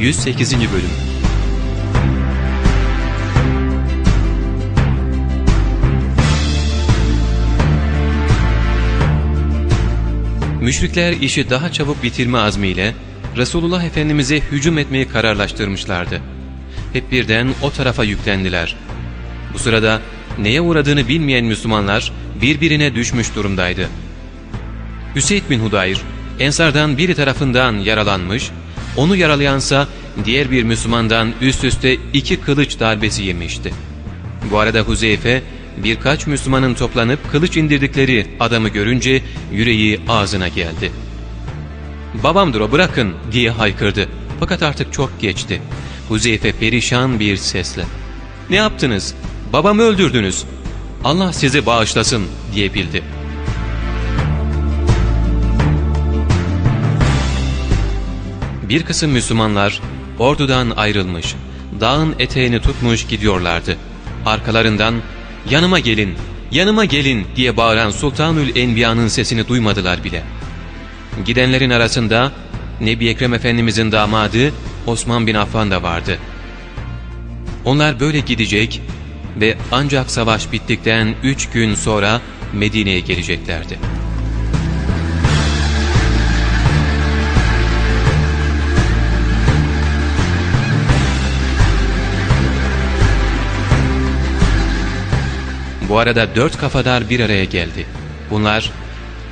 108. Bölüm Müşrikler işi daha çabuk bitirme azmiyle Resulullah Efendimiz'e hücum etmeyi kararlaştırmışlardı. Hep birden o tarafa yüklendiler. Bu sırada neye uğradığını bilmeyen Müslümanlar birbirine düşmüş durumdaydı. Hüseyin bin Hudayr, Ensardan biri tarafından yaralanmış, onu yaralayansa diğer bir Müslümandan üst üste iki kılıç darbesi yemişti. Bu arada Huzeyfe birkaç Müslümanın toplanıp kılıç indirdikleri adamı görünce yüreği ağzına geldi. ''Babamdır o bırakın'' diye haykırdı. Fakat artık çok geçti. Huzeyfe perişan bir sesle ''Ne yaptınız? Babamı öldürdünüz. Allah sizi bağışlasın'' diye bildi. Bir kısım Müslümanlar ordudan ayrılmış, dağın eteğini tutmuş gidiyorlardı. Arkalarından yanıma gelin, yanıma gelin diye bağıran Sultanül Enbiya'nın sesini duymadılar bile. Gidenlerin arasında Nebi Ekrem Efendimizin damadı Osman bin Affan da vardı. Onlar böyle gidecek ve ancak savaş bittikten üç gün sonra Medine'ye geleceklerdi. Bu arada dört kafadar bir araya geldi. Bunlar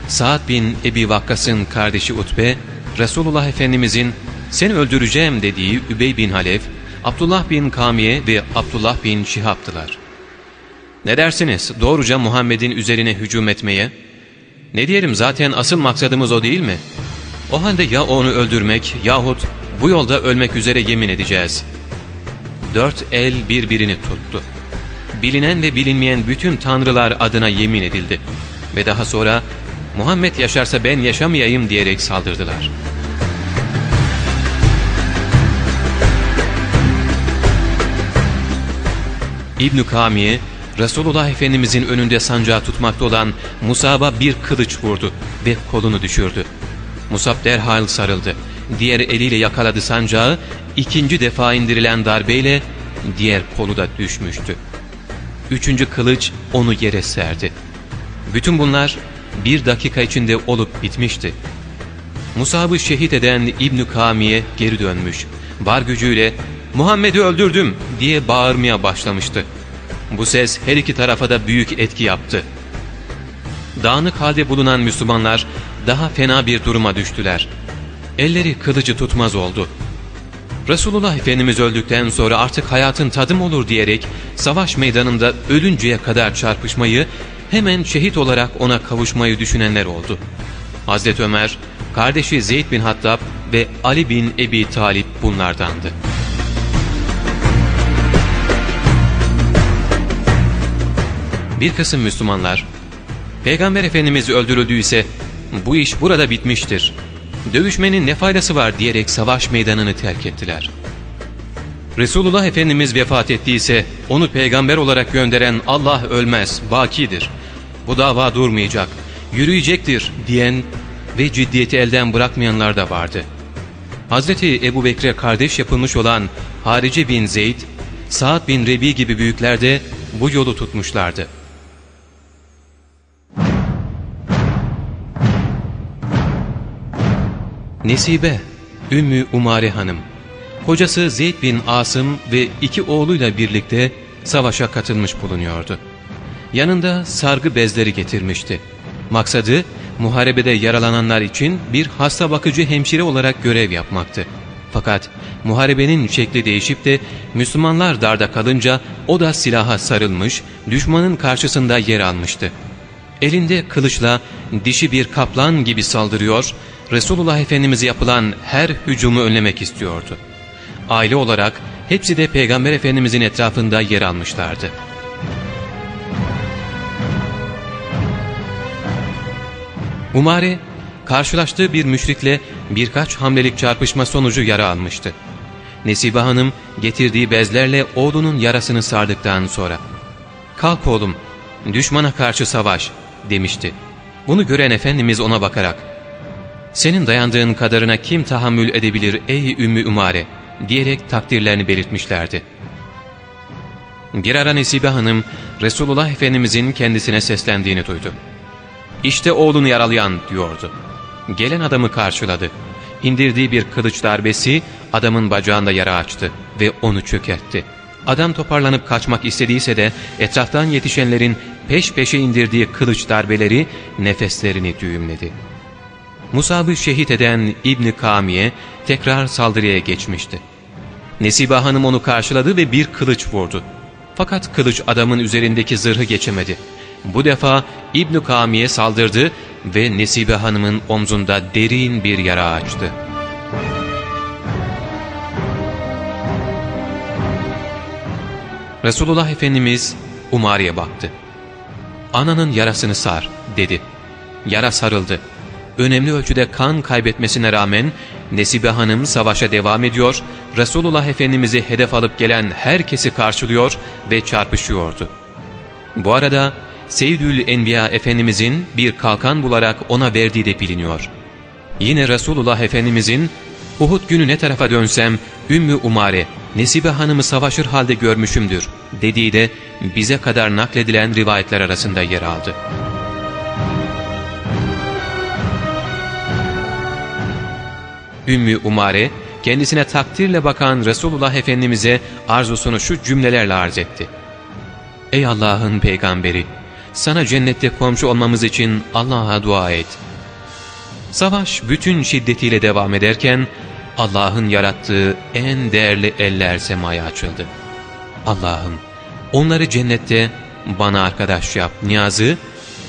Sa'd bin Ebi Vakkas'ın kardeşi Utbe, Resulullah Efendimizin seni öldüreceğim dediği Übey bin Halef, Abdullah bin Kamiye ve Abdullah bin Şihab'tılar. Ne dersiniz doğruca Muhammed'in üzerine hücum etmeye? Ne diyelim zaten asıl maksadımız o değil mi? O halde ya onu öldürmek yahut bu yolda ölmek üzere yemin edeceğiz. Dört el birbirini tuttu bilinen ve bilinmeyen bütün tanrılar adına yemin edildi. Ve daha sonra Muhammed yaşarsa ben yaşamayayım diyerek saldırdılar. İbn-i Kamiye, Resulullah Efendimizin önünde sancağı tutmakta olan Musab'a bir kılıç vurdu ve kolunu düşürdü. Musab derhal sarıldı. Diğer eliyle yakaladı sancağı, ikinci defa indirilen darbeyle diğer kolu da düşmüştü. Üçüncü kılıç onu yere serdi. Bütün bunlar bir dakika içinde olup bitmişti. Musab'ı şehit eden İbn Kamiye geri dönmüş. Var gücüyle Muhammed'i öldürdüm diye bağırmaya başlamıştı. Bu ses her iki tarafa da büyük etki yaptı. Dağınık halde bulunan Müslümanlar daha fena bir duruma düştüler. Elleri kılıcı tutmaz oldu. Resulullah Efendimiz öldükten sonra artık hayatın tadım olur diyerek savaş meydanında ölünceye kadar çarpışmayı hemen şehit olarak ona kavuşmayı düşünenler oldu. Hazreti Ömer, kardeşi Zeyd bin Hattab ve Ali bin Ebi Talip bunlardandı. Bir kısım Müslümanlar, Peygamber Efendimiz öldürüldüyse bu iş burada bitmiştir dövüşmenin ne faydası var diyerek savaş meydanını terk ettiler. Resulullah Efendimiz vefat ettiyse onu peygamber olarak gönderen Allah ölmez, bakidir. Bu dava durmayacak, yürüyecektir diyen ve ciddiyeti elden bırakmayanlar da vardı. Hazreti Ebu Bekir'e kardeş yapılmış olan Harice bin Zeyd, Sa'd bin Rebi gibi büyükler de bu yolu tutmuşlardı. Nesibe, Ümmü Umare Hanım, kocası Zeyd bin Asım ve iki oğluyla birlikte savaşa katılmış bulunuyordu. Yanında sargı bezleri getirmişti. Maksadı, muharebede yaralananlar için bir hasta bakıcı hemşire olarak görev yapmaktı. Fakat muharebenin şekli değişip de Müslümanlar darda kalınca o da silaha sarılmış, düşmanın karşısında yer almıştı. Elinde kılıçla dişi bir kaplan gibi saldırıyor, Resulullah Efendimiz'e yapılan her hücumu önlemek istiyordu. Aile olarak hepsi de Peygamber Efendimiz'in etrafında yer almışlardı. Umare, karşılaştığı bir müşrikle birkaç hamlelik çarpışma sonucu yara almıştı. Nesibe Hanım getirdiği bezlerle oğlunun yarasını sardıktan sonra ''Kalk oğlum, düşmana karşı savaş.'' Demişti. Bunu gören Efendimiz ona bakarak senin dayandığın kadarına kim tahammül edebilir ey Ümmü Umare diyerek takdirlerini belirtmişlerdi. Bir ara Nesibe Hanım Resulullah Efendimizin kendisine seslendiğini duydu. İşte oğlunu yaralayan diyordu. Gelen adamı karşıladı. İndirdiği bir kılıç darbesi adamın bacağında yara açtı ve onu çökertti. Adam toparlanıp kaçmak istediyse de etraftan yetişenlerin peş peşe indirdiği kılıç darbeleri nefeslerini düğümledi. Musab'ı şehit eden İbni Kamiye tekrar saldırıya geçmişti. Nesibe Hanım onu karşıladı ve bir kılıç vurdu. Fakat kılıç adamın üzerindeki zırhı geçemedi. Bu defa İbn Kamiye saldırdı ve Nesibe Hanım'ın omzunda derin bir yara açtı. Resulullah Efendimiz Umare'ye baktı. ''Ananın yarasını sar.'' dedi. Yara sarıldı. Önemli ölçüde kan kaybetmesine rağmen Nesibe Hanım savaşa devam ediyor, Resulullah Efendimiz'i hedef alıp gelen herkesi karşılıyor ve çarpışıyordu. Bu arada Seyyidül Enbiya Efendimizin bir kalkan bularak ona verdiği de biliniyor. Yine Resulullah Efendimizin Uhud günü ne tarafa dönsem Ümmü Umare, Nesibe Hanım'ı savaşır halde görmüşümdür dediği de bize kadar nakledilen rivayetler arasında yer aldı. Ümmü Umare kendisine takdirle bakan Resulullah Efendimiz'e arzusunu şu cümlelerle arz etti. Ey Allah'ın peygamberi! Sana cennette komşu olmamız için Allah'a dua et. Savaş bütün şiddetiyle devam ederken Allah'ın yarattığı en değerli eller semaya açıldı. Allah'ım onları cennette bana arkadaş yap niyazı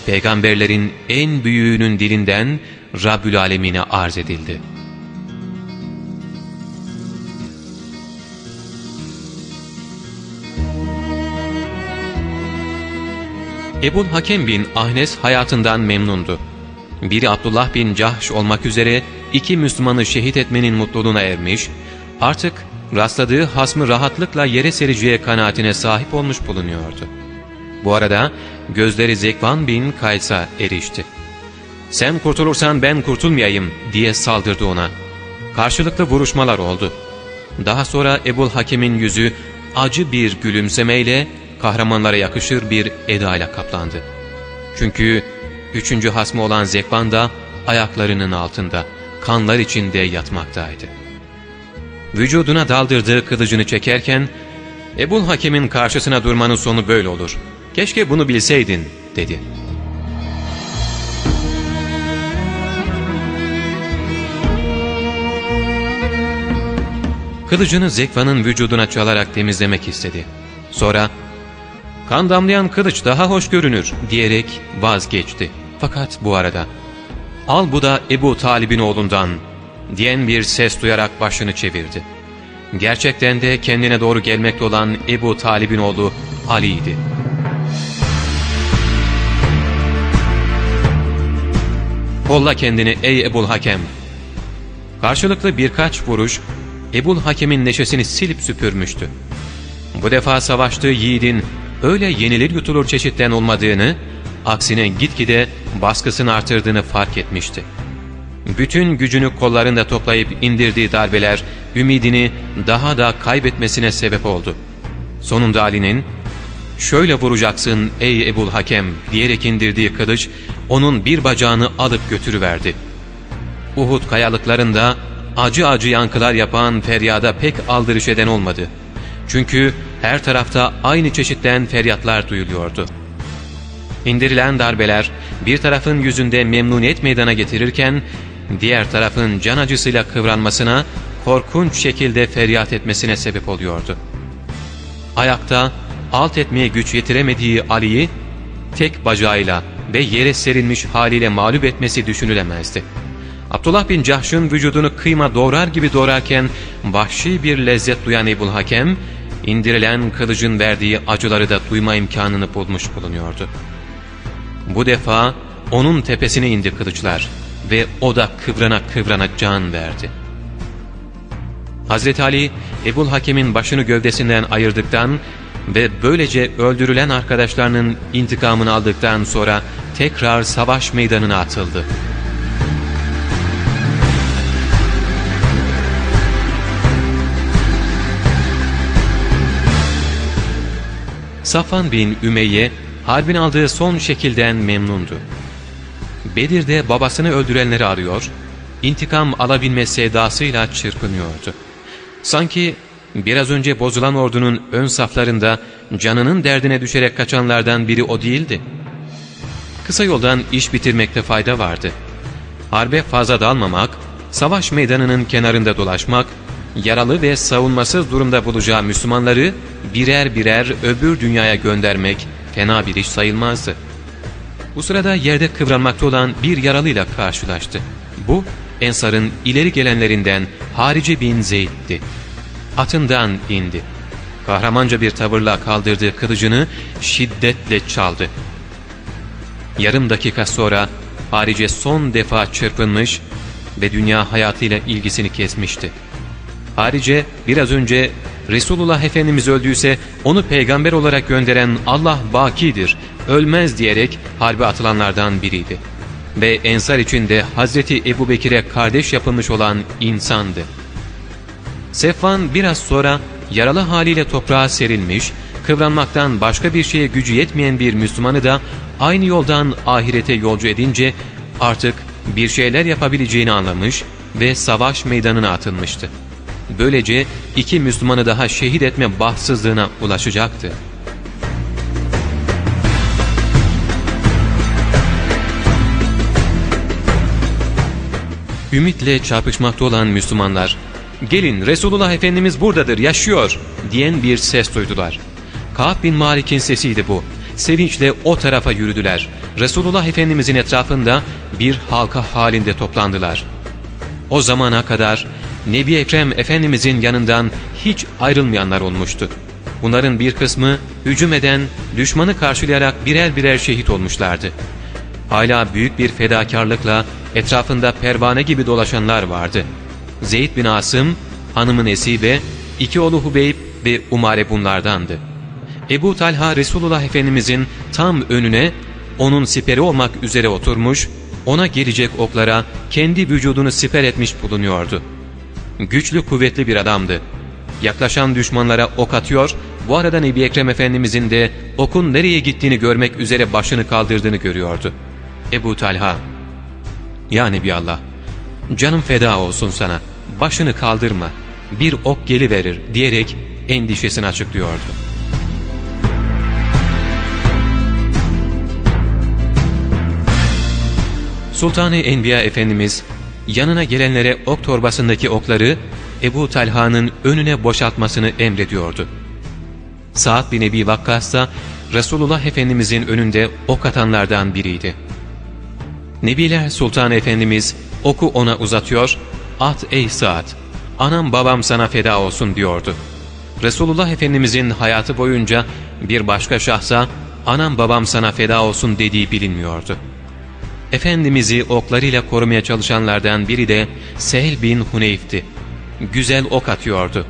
peygamberlerin en büyüğünün dilinden Rabbül Alemine arz edildi.'' Ebul Hakem bin Ahnes hayatından memnundu. Biri Abdullah bin Cahş olmak üzere iki Müslümanı şehit etmenin mutluluğuna ermiş, artık rastladığı hasmı rahatlıkla yere sereceği kanaatine sahip olmuş bulunuyordu. Bu arada gözleri Zekvan bin Kays'a erişti. ''Sen kurtulursan ben kurtulmayayım.'' diye saldırdı ona. Karşılıklı vuruşmalar oldu. Daha sonra Ebul Hakem'in yüzü acı bir gülümsemeyle kahramanlara yakışır bir edayla kaplandı. Çünkü üçüncü hasmı olan Zekvan da ayaklarının altında, kanlar içinde yatmaktaydı. Vücuduna daldırdığı kılıcını çekerken, Ebul Hakem'in karşısına durmanın sonu böyle olur. Keşke bunu bilseydin, dedi. Kılıcını Zekvan'ın vücuduna çalarak temizlemek istedi. Sonra kan damlayan kılıç daha hoş görünür diyerek vazgeçti. Fakat bu arada al bu da Ebu Talib'in oğlundan diyen bir ses duyarak başını çevirdi. Gerçekten de kendine doğru gelmekte olan Ebu Talib'in oğlu Ali'ydi. Kolla kendini ey Ebul Hakem. Karşılıklı birkaç vuruş Ebul Hakem'in neşesini silip süpürmüştü. Bu defa savaştığı yiğidin öyle yenilir yutulur çeşitten olmadığını, aksine gitgide baskısını artırdığını fark etmişti. Bütün gücünü kollarında toplayıp indirdiği darbeler ümidini daha da kaybetmesine sebep oldu. Sonunda Ali'nin ''Şöyle vuracaksın ey Ebul Hakem'' diyerek indirdiği kılıç onun bir bacağını alıp götürüverdi. Uhud kayalıklarında acı acı yankılar yapan feryada pek aldırış eden olmadı. Çünkü her tarafta aynı çeşitten feryatlar duyuluyordu. İndirilen darbeler bir tarafın yüzünde memnuniyet meydana getirirken diğer tarafın can acısıyla kıvranmasına korkunç şekilde feryat etmesine sebep oluyordu. Ayakta alt etmeye güç yetiremediği Ali'yi tek bacağıyla ve yere serilmiş haliyle mağlup etmesi düşünülemezdi. Abdullah bin Cahş'ın vücudunu kıyma doğrar gibi doğrarken vahşi bir lezzet duyan Ebul Hakem, indirilen kılıcın verdiği acıları da duyma imkanını bulmuş bulunuyordu. Bu defa onun tepesine indi kılıçlar ve o da kıvrana kıvrana can verdi. Hazreti Ali, Ebul Hakem'in başını gövdesinden ayırdıktan ve böylece öldürülen arkadaşlarının intikamını aldıktan sonra tekrar savaş meydanına atıldı. Safan bin Ümeyye harbin aldığı son şekilden memnundu. Bedir'de babasını öldürenleri arıyor, intikam alabilme sevdasıyla çırpınıyordu. Sanki biraz önce bozulan ordunun ön saflarında canının derdine düşerek kaçanlardan biri o değildi. Kısa yoldan iş bitirmekte fayda vardı. Harbe fazla dalmamak, savaş meydanının kenarında dolaşmak, yaralı ve savunmasız durumda bulacağı Müslümanları birer birer öbür dünyaya göndermek fena bir iş sayılmazdı. Bu sırada yerde kıvranmakta olan bir yaralıyla karşılaştı. Bu, Ensar'ın ileri gelenlerinden Harice bin Zeyd'di. Atından indi. Kahramanca bir tavırla kaldırdığı kılıcını şiddetle çaldı. Yarım dakika sonra Harice son defa çırpınmış ve dünya hayatıyla ilgisini kesmişti. Harice biraz önce Resulullah Efendimiz öldüyse onu peygamber olarak gönderen Allah bakidir, ölmez diyerek harbe atılanlardan biriydi. Ve Ensar içinde Hazreti Ebu Bekir'e kardeş yapılmış olan insandı. Sefvan biraz sonra yaralı haliyle toprağa serilmiş, kıvranmaktan başka bir şeye gücü yetmeyen bir Müslümanı da aynı yoldan ahirete yolcu edince artık bir şeyler yapabileceğini anlamış ve savaş meydanına atılmıştı. Böylece iki Müslümanı daha şehit etme bahtsızlığına ulaşacaktı. Ümitle çarpışmakta olan Müslümanlar, gelin Resulullah Efendimiz buradadır, yaşıyor diyen bir ses duydular. Ka'b bin Malik'in sesiydi bu. Sevinçle o tarafa yürüdüler. Resulullah Efendimizin etrafında bir halka halinde toplandılar. O zamana kadar Nebi Ekrem Efendimizin yanından hiç ayrılmayanlar olmuştu. Bunların bir kısmı hücum eden, düşmanı karşılayarak birer birer şehit olmuşlardı. Hala büyük bir fedakarlıkla etrafında pervane gibi dolaşanlar vardı. Zeyd bin Asım, hanımın Esibe, iki oğlu Hubeyb ve Umare bunlardandı. Ebu Talha Resulullah Efendimizin tam önüne onun siperi olmak üzere oturmuş, ona gelecek oklara kendi vücudunu siper etmiş bulunuyordu. Güçlü kuvvetli bir adamdı. Yaklaşan düşmanlara ok atıyor, bu arada Nebi Ekrem Efendimizin de okun nereye gittiğini görmek üzere başını kaldırdığını görüyordu. Ebu Talha, ''Ya Nebiallah, canım feda olsun sana, başını kaldırma, bir ok geliverir.'' diyerek endişesini açıklıyordu. Sultanı Enbiya Efendimiz yanına gelenlere ok torbasındaki okları Ebu Talha'nın önüne boşaltmasını emrediyordu. Sa'd bin Ebi Vakkas da Resulullah Efendimizin önünde ok atanlardan biriydi. Nebiler Sultan Efendimiz oku ona uzatıyor, at ey Sa'd, anam babam sana feda olsun diyordu. Resulullah Efendimizin hayatı boyunca bir başka şahsa anam babam sana feda olsun dediği bilinmiyordu. Efendimiz'i oklarıyla korumaya çalışanlardan biri de Sehl bin Huneyf'ti. Güzel ok atıyordu.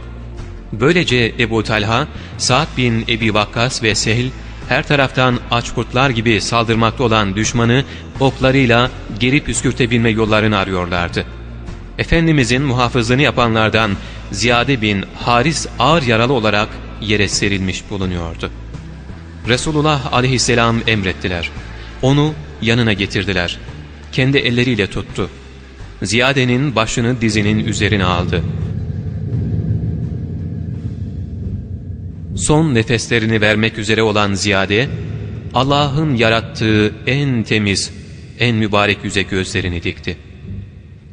Böylece Ebu Talha, Sa'd bin Ebi Vakkas ve Sehl her taraftan aç kurtlar gibi saldırmakta olan düşmanı oklarıyla geri püskürtebilme yollarını arıyorlardı. Efendimizin muhafızlığını yapanlardan Ziyade bin Haris ağır yaralı olarak yere serilmiş bulunuyordu. Resulullah aleyhisselam emrettiler. Onu yanına getirdiler. Kendi elleriyle tuttu. Ziyade'nin başını dizinin üzerine aldı. Son nefeslerini vermek üzere olan Ziyade, Allah'ın yarattığı en temiz, en mübarek yüze gözlerini dikti.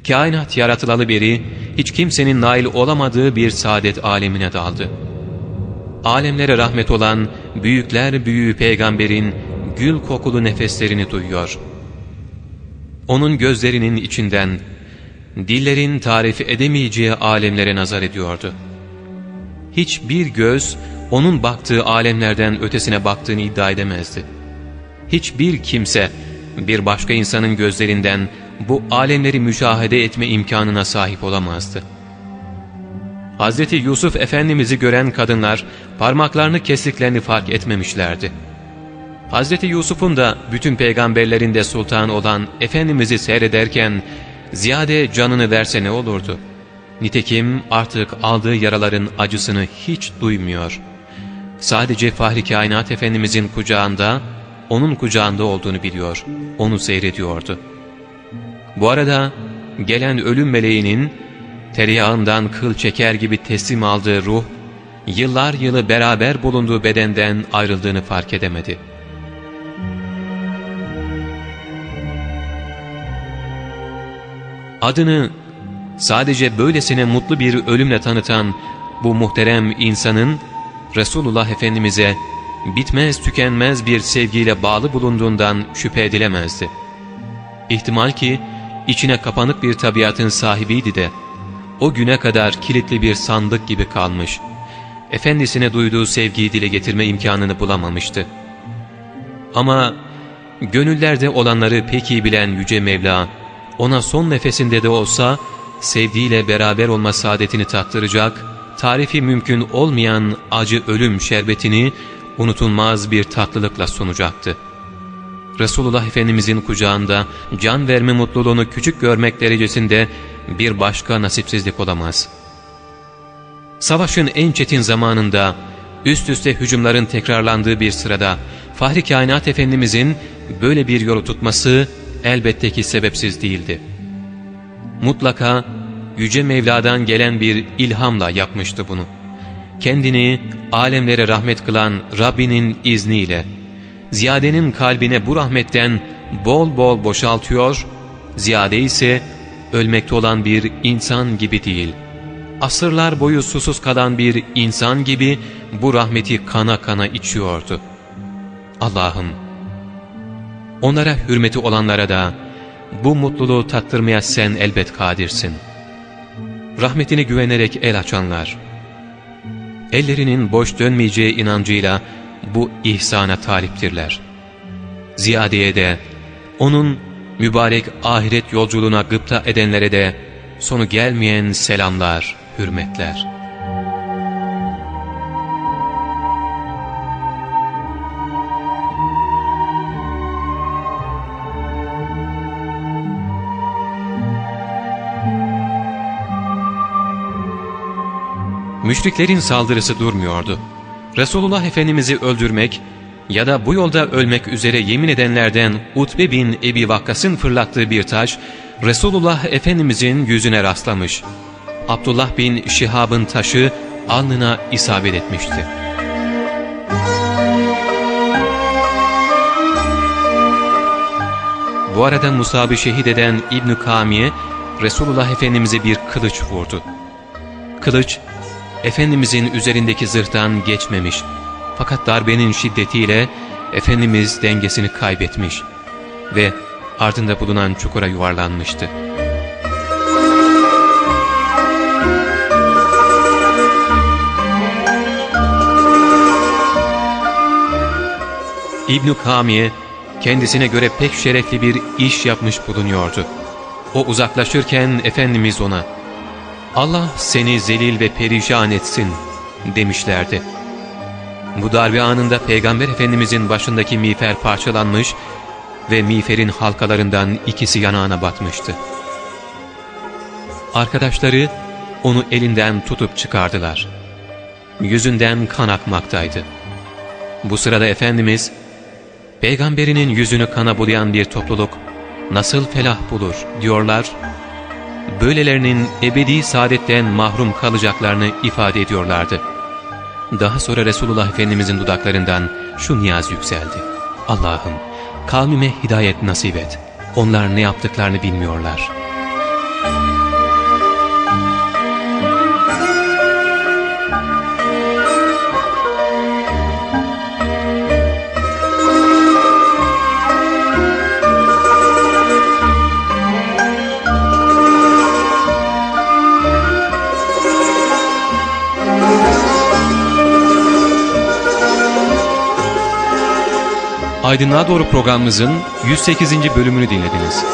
Kainat yaratılalı beri hiç kimsenin nail olamadığı bir saadet alemine daldı. Alemlere rahmet olan büyükler büyüğü peygamberin gül kokulu nefeslerini duyuyor. Onun gözlerinin içinden dillerin tarifi edemeyeceği alemlere nazar ediyordu. Hiçbir göz onun baktığı alemlerden ötesine baktığını iddia edemezdi. Hiçbir kimse bir başka insanın gözlerinden bu alemleri müşahede etme imkanına sahip olamazdı. Hz. Yusuf Efendimiz'i gören kadınlar parmaklarını kestiklerini fark etmemişlerdi. Hz. Yusuf'un da bütün peygamberlerinde sultan olan Efendimiz'i seyrederken ziyade canını verse ne olurdu? Nitekim artık aldığı yaraların acısını hiç duymuyor. sadece Fahri Kainat Efendimizin kucağında, onun kucağında olduğunu biliyor, onu seyrediyordu. Bu arada gelen ölüm meleğinin tereyağından kıl çeker gibi teslim aldığı ruh, yıllar yılı beraber bulunduğu bedenden ayrıldığını fark edemedi. Adını sadece böylesine mutlu bir ölümle tanıtan bu muhterem insanın Resulullah Efendimiz'e bitmez tükenmez bir sevgiyle bağlı bulunduğundan şüphe edilemezdi. İhtimal ki içine kapanık bir tabiatın sahibiydi de o güne kadar kilitli bir sandık gibi kalmış, efendisine duyduğu sevgiyi dile getirme imkanını bulamamıştı. Ama gönüllerde olanları pek iyi bilen Yüce Mevla, ona son nefesinde de olsa sevdiğiyle beraber olma saadetini tattıracak, tarifi mümkün olmayan acı ölüm şerbetini unutulmaz bir tatlılıkla sunacaktı. Resulullah Efendimizin kucağında can verme mutluluğunu küçük görmek derecesinde bir başka nasipsizlik olamaz. Savaşın en çetin zamanında, üst üste hücumların tekrarlandığı bir sırada, Fahri Kainat Efendimizin böyle bir yolu tutması elbette ki sebepsiz değildi. Mutlaka Yüce Mevla'dan gelen bir ilhamla yapmıştı bunu. Kendini alemlere rahmet kılan Rabbinin izniyle, Ziyade'nin kalbine bu rahmetten bol bol boşaltıyor, Ziyade ise ölmekte olan bir insan gibi değil, asırlar boyu susuz kalan bir insan gibi bu rahmeti kana kana içiyordu. Allah'ım, onlara hürmeti olanlara da bu mutluluğu tattırmaya sen elbet kadirsin. Rahmetini güvenerek el açanlar, ellerinin boş dönmeyeceği inancıyla bu ihsana taliptirler. Ziyadeye de, onun mübarek ahiret yolculuğuna gıpta edenlere de sonu gelmeyen selamlar, hürmetler. Müşriklerin saldırısı durmuyordu. Resulullah Efendimiz'i öldürmek ya da bu yolda ölmek üzere yemin edenlerden Utbe bin Ebi Vakkas'ın fırlattığı bir taş Resulullah Efendimizin yüzüne rastlamış. Abdullah bin Şihab'ın taşı alnına isabet etmişti. Bu arada Musab'ı şehit eden İbn Kamiye Resulullah Efendimiz'e bir kılıç vurdu. Kılıç Efendimizin üzerindeki zırhtan geçmemiş. Fakat darbenin şiddetiyle Efendimiz dengesini kaybetmiş ve ardında bulunan çukura yuvarlanmıştı. İbn-i Kamiye kendisine göre pek şerefli bir iş yapmış bulunuyordu. O uzaklaşırken Efendimiz ona Allah seni zelil ve perişan etsin demişlerdi. Bu darbe anında Peygamber Efendimizin başındaki miğfer parçalanmış ve miğferin halkalarından ikisi yanağına batmıştı. Arkadaşları onu elinden tutup çıkardılar. Yüzünden kan akmaktaydı. Bu sırada Efendimiz, Peygamberinin yüzünü kana bulayan bir topluluk nasıl felah bulur diyorlar böylelerinin ebedi saadetten mahrum kalacaklarını ifade ediyorlardı. Daha sonra Resulullah Efendimizin dudaklarından şu niyaz yükseldi. Allah'ım kavmime hidayet nasip et. Onlar ne yaptıklarını bilmiyorlar.'' Aydınlığa Doğru programımızın 108. bölümünü dinlediniz.